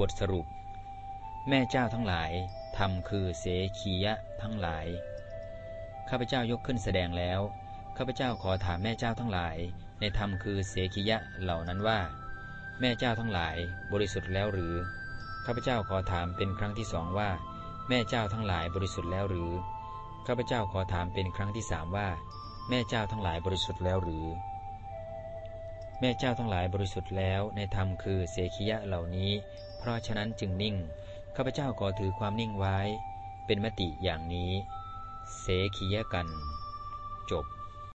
บทสรุป แม่เจ้าทั้งหลายธรรมคือเสขียะทั้งหลาย ข้าพเจ้ายกขึ้นแสดงแล้ว ข้าพเจ้าขอถามแม่เจ้าทั้งหลาย ในธรรมคือเสขียะเหล่านั้นว่า แม่เจ้าทั้งหลายบริสุทธิ์แล้วหรือ ข้าพเจ้าขอถามเป็นครั้งที่สองว่า แม่เจ้าทั้งหลายบริสุทธิ์แล้วหรือ ข้าพเจ้าขอถามเป็นครั้งที่สามว่า แม่เจ้าทั้งหลายบริสุทธิ์แล้วหรือ แม่เจ้าทั้งหลายบริสุทธิ์แล้วในธรรมคือเสขียะเหล่านี้ เพราะฉะนั้นจึงนิ่ง ข้าพเจ้าขอถือความนิ่งไว้ เป็นมติอย่างนี้ เสขียะกัน จบ